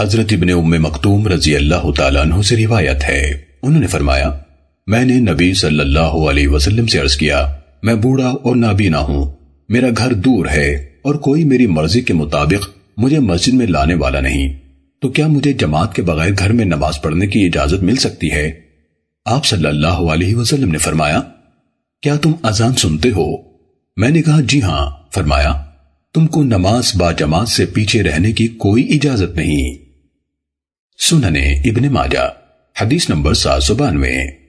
حضرت ابن ام مکتوم رضی اللہ تعالیٰ عنہ سے روایت ہے۔ انہوں نے فرمایا، میں نے نبی صلی اللہ علیہ وسلم سے عرض کیا، میں بوڑھا اور نابینا ہوں، میرا گھر دور ہے اور کوئی میری مرضی کے مطابق مجھے مسجد میں لانے والا نہیں۔ تو کیا مجھے جماعت کے بغیر گھر میں نماز پڑھنے کی اجازت مل سکتی ہے؟ آپ صلی اللہ علیہ وسلم نے فرمایا، کیا تم اذان سنتے ہو؟ میں نے کہا جی ہاں۔ فرمایا، تم کو نماز با جماعت سے پیچھے رہنے کی کوئی اجازت نہیں۔ سننے ابن ماجہ حدیث نمبر سات سو بانوے۔